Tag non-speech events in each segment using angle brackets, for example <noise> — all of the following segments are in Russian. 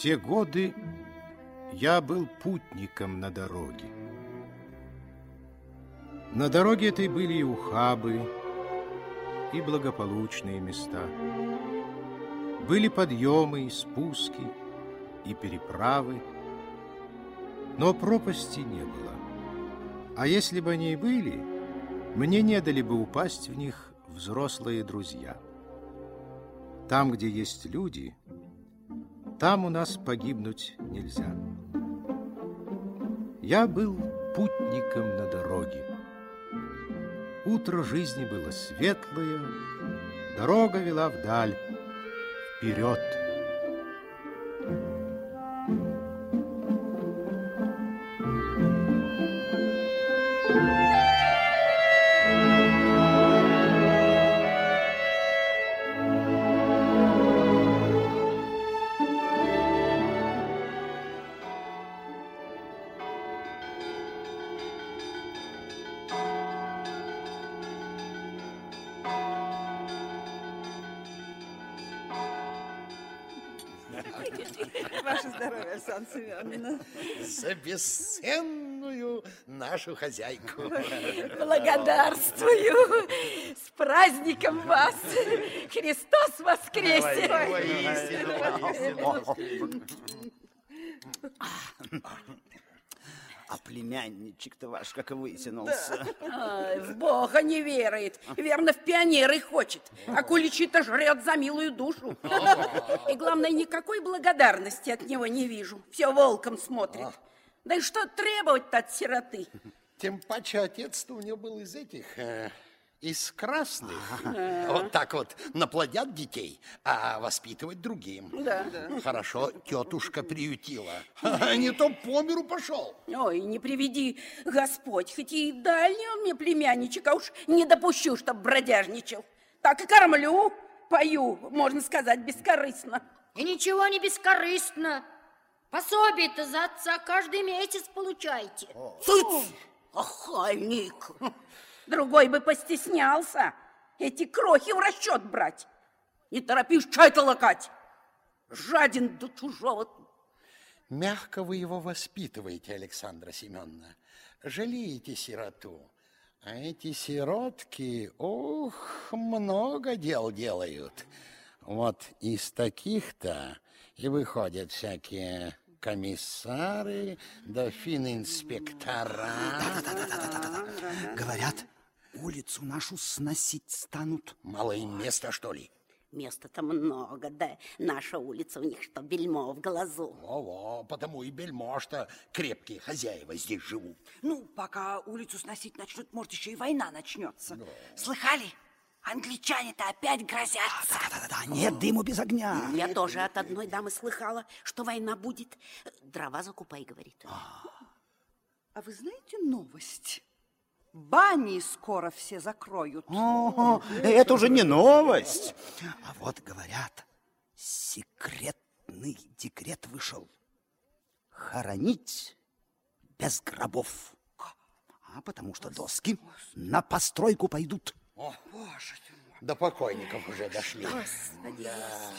те годы я был путником на дороге. На дороге этой были и ухабы, и благополучные места. Были подъемы и спуски, и переправы, но пропасти не было. А если бы они и были, мне не дали бы упасть в них взрослые друзья. Там, где есть люди, там у нас погибнуть нельзя. Я был путником на дороге. Утро жизни было светлое, дорога вела вдаль, вперед. <laughs> Ваше здоровье, Александра Семеновна. За бесценную нашу хозяйку. Благодарствую. С праздником вас. Христос воскресе. А племянничек-то ваш как вытянулся. Ай, в Бога не верит. Верно, в пионеры хочет. А куличи-то жрет за милую душу. И главное, никакой благодарности от него не вижу. Все волком смотрит. Да и что требовать-то от сироты? Тем паче отец-то у него был из этих, э, из красных. Вот так вот наплодят детей, а воспитывать другим. Да. Хорошо, тетушка приютила. <laughs> А не то по миру пошел. Ой, не приведи Господь, хоть и дальний он мне племянничек, а уж не допущу, чтоб бродяжничал. Так и кормлю, пою, можно сказать, бескорыстно. И ничего не бескорыстно. Пособие-то за отца каждый месяц получаете. Цыц! Охальник! Другой бы постеснялся эти крохи в расчет брать. Не торопишь чай-то лакать. Жаден до чужого. Мягко вы его воспитываете, Александра Семеновна. Жалеете сироту. А эти сиротки, ух, много дел делают. Вот из таких-то и выходят всякие комиссары, да фининспектора. Говорят, улицу нашу сносить станут. Мало им места, что ли? Места-то много, да наша улица у них что, бельмо в глазу. Во-во, потому и бельмо, что крепкие хозяева здесь живут. Ну, пока улицу сносить начнут, может, еще и война начнется. Слыхали? Англичане-то опять грозятся. Да-да-да, нет дыму без огня. Я тоже от одной дамы слыхала, что война будет. Дрова закупай, говорит. А вы знаете новость? Бани скоро все закроют. О, это уже не новость. А вот говорят, секретный декрет вышел. Хоронить без гробов. А потому что доски на постройку пойдут. Боже ты мой. До покойников уже дошли. Да.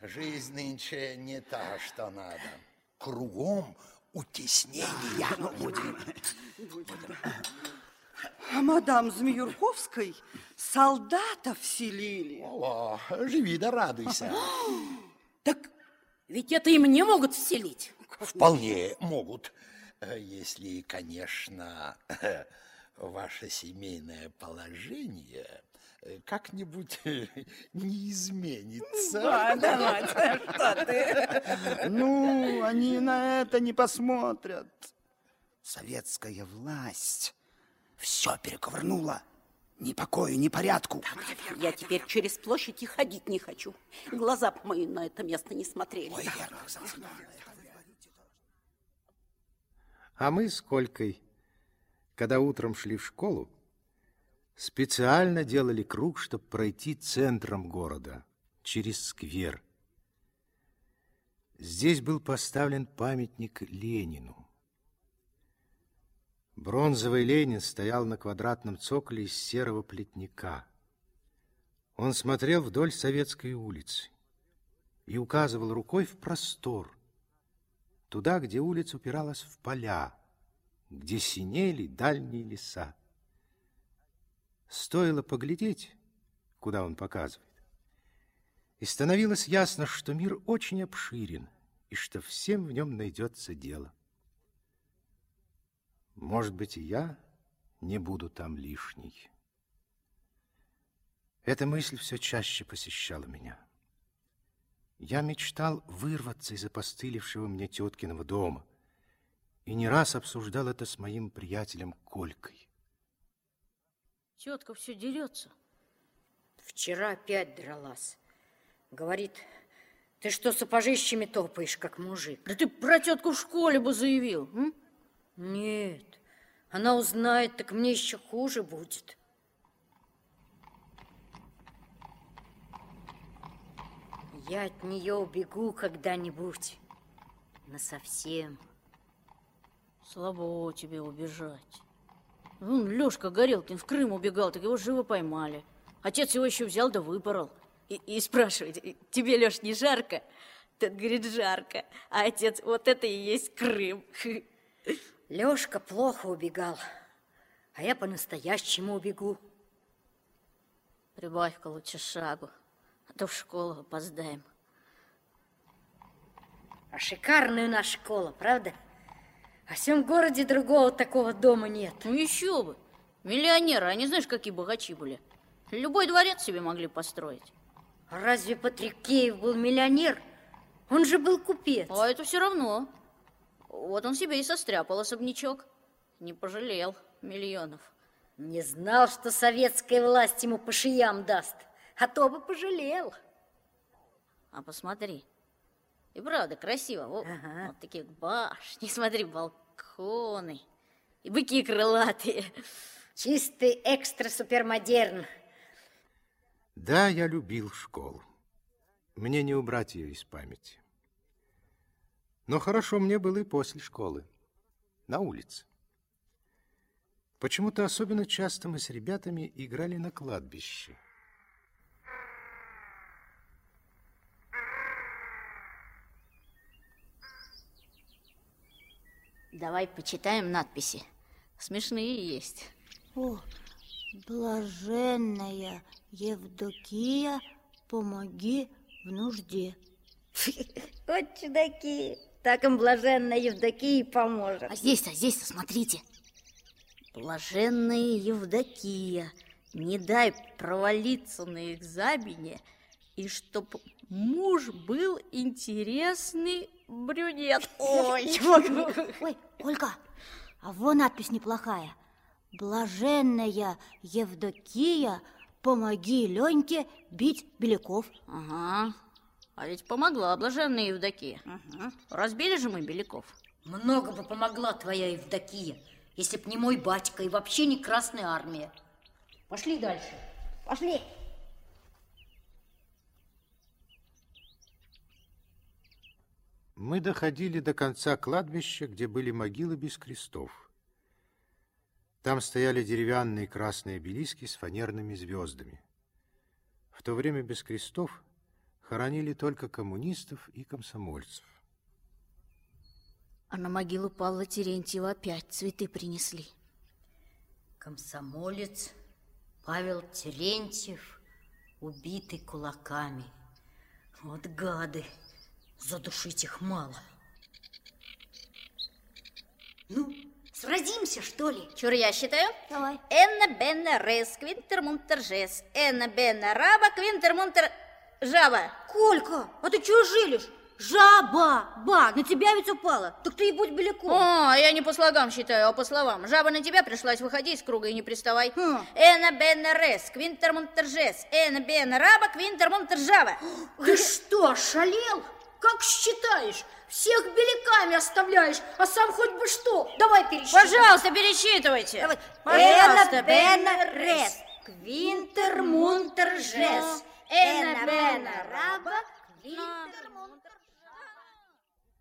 Жизнь нынче не та, что надо. Кругом утеснения. Ну, будем. А мадам Змеюрковской солдатов селили. О, живи да радуйся. <gasps> Так ведь это и мне могут вселить. Вполне могут, если, конечно, <laughs> ваше семейное положение как-нибудь <laughs> не изменится. Да, да, что ты. <laughs> Ну, они на это не посмотрят. Советская власть все перековырнула. Ни покоя, ни порядку. Я теперь через площадь и ходить не хочу. Глаза мои на это место не смотрели. Ой, верно, Семенович. А мы с Колькой, когда утром шли в школу, специально делали круг, чтобы пройти центром города, через сквер. Здесь был поставлен памятник Ленину. Бронзовый Ленин стоял на квадратном цоколе из серого плетника. Он смотрел вдоль Советской улицы. и указывал рукой в простор, туда, где улица упиралась в поля, где синели дальние леса. Стоило поглядеть, куда он показывает, и становилось ясно, что мир очень обширен, и что всем в нем найдется дело. Может быть, и я не буду там лишней. Эта мысль все чаще посещала меня. Я мечтал вырваться из опостылевшего мне теткиного дома и не раз обсуждал это с моим приятелем Колькой. Тетка все дерется. Вчера опять дралась. Говорит, ты что сапожищами топаешь, как мужик? Да ты про тетку в школе бы заявил. М? Нет, она узнает, так мне еще хуже будет. Я от нее убегу когда-нибудь. Насовсем. Слабо тебе убежать. Вон Лешка Горелкин в Крым убегал, так его живо поймали. Отец его еще взял да выпорол. И, и спрашивает, тебе, Леш, не жарко? Тот говорит, жарко. А отец, вот это и есть Крым. <laughs> Лешка плохо убегал, а я по-настоящему убегу. Прибавь-ка лучше шагу, а то в школу опоздаем. А шикарная у нас школа, правда? А в всем городе другого такого дома нет. Ну еще бы. Миллионеры, они знаешь, какие богачи были. Любой дворец себе могли построить. А разве Патрикеев был миллионер? Он же был купец. А это все равно. Вот он себе и состряпал особнячок. Не пожалел миллионов. Не знал, что советская власть ему по шиям даст. А то бы пожалел. А посмотри. И правда красиво. Вот, Ага. вот такие башни, <laughs> смотри, балконы. И быки крылатые. Чистый экстра-супермодерн. Да, я любил школу. Мне не убрать ее из памяти. Но хорошо мне было и после школы, на улице. Почему-то особенно часто мы с ребятами играли на кладбище. Давай почитаем надписи. Смешные есть. О, блаженная Евдокия, помоги в нужде. <laughs> Вот чудаки. Так им блаженная Евдокия поможет. А здесь-то, здесь-то, смотрите. Блаженная Евдокия, не дай провалиться на экзамене, и чтоб муж был интересный брюнет. <laughs> <laughs> Ой, Ой, Ольга, а вон надпись неплохая. Блаженная Евдокия, помоги Леньке бить беляков. Ага, а ведь помогла блаженная Евдокия. Разбили же мы беляков. Много бы помогла твоя Евдокия, если б не мой батька и вообще не Красная Армия. Пошли дальше. Пошли. Мы доходили до конца кладбища, где были могилы без крестов. Там стояли деревянные красные обелиски с фанерными звездами. В то время без крестов хоронили только коммунистов и комсомольцев. А на могилу Павла Терентьева опять цветы принесли. Комсомолец Павел Терентьев, убитый кулаками. Вот гады, задушить их мало. Ну, сразимся, что ли? Чур я считаю? Давай. Энна бенна рес, квинтер мунтер жес, энна бенна раба, квинтер мунтер жаба. Колька, а ты чего жилишь? Жаба! Ба, на тебя ведь упала. Так ты и будь беляком. О, я не по слогам считаю, а по словам. Жаба на тебя пришлась, выходи из круга и не приставай. Хм. Эна бенна рес, квинтер мунтер жес, эна бенна раба, квинтер мунтер жаба. <gasps> Ты что, шалел? Как считаешь? Всех беляками оставляешь, а сам хоть бы что. Давай пересчитай. Пожалуйста, пересчитывайте. Давай. Пожалуйста, Эна бена рес, квинтер Ena, bena, raba,